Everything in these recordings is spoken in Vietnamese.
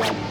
Wow.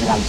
Yeah.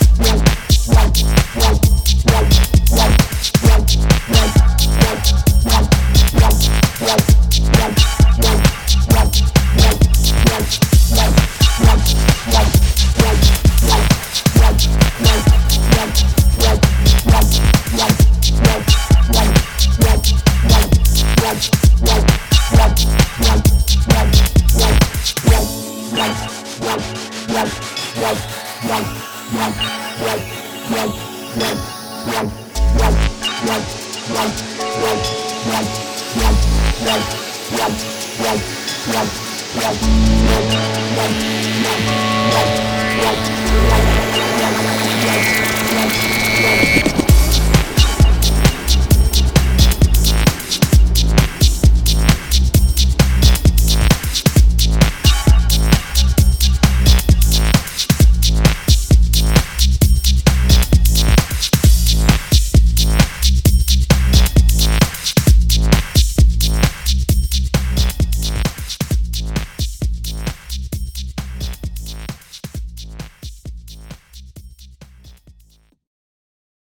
Wow.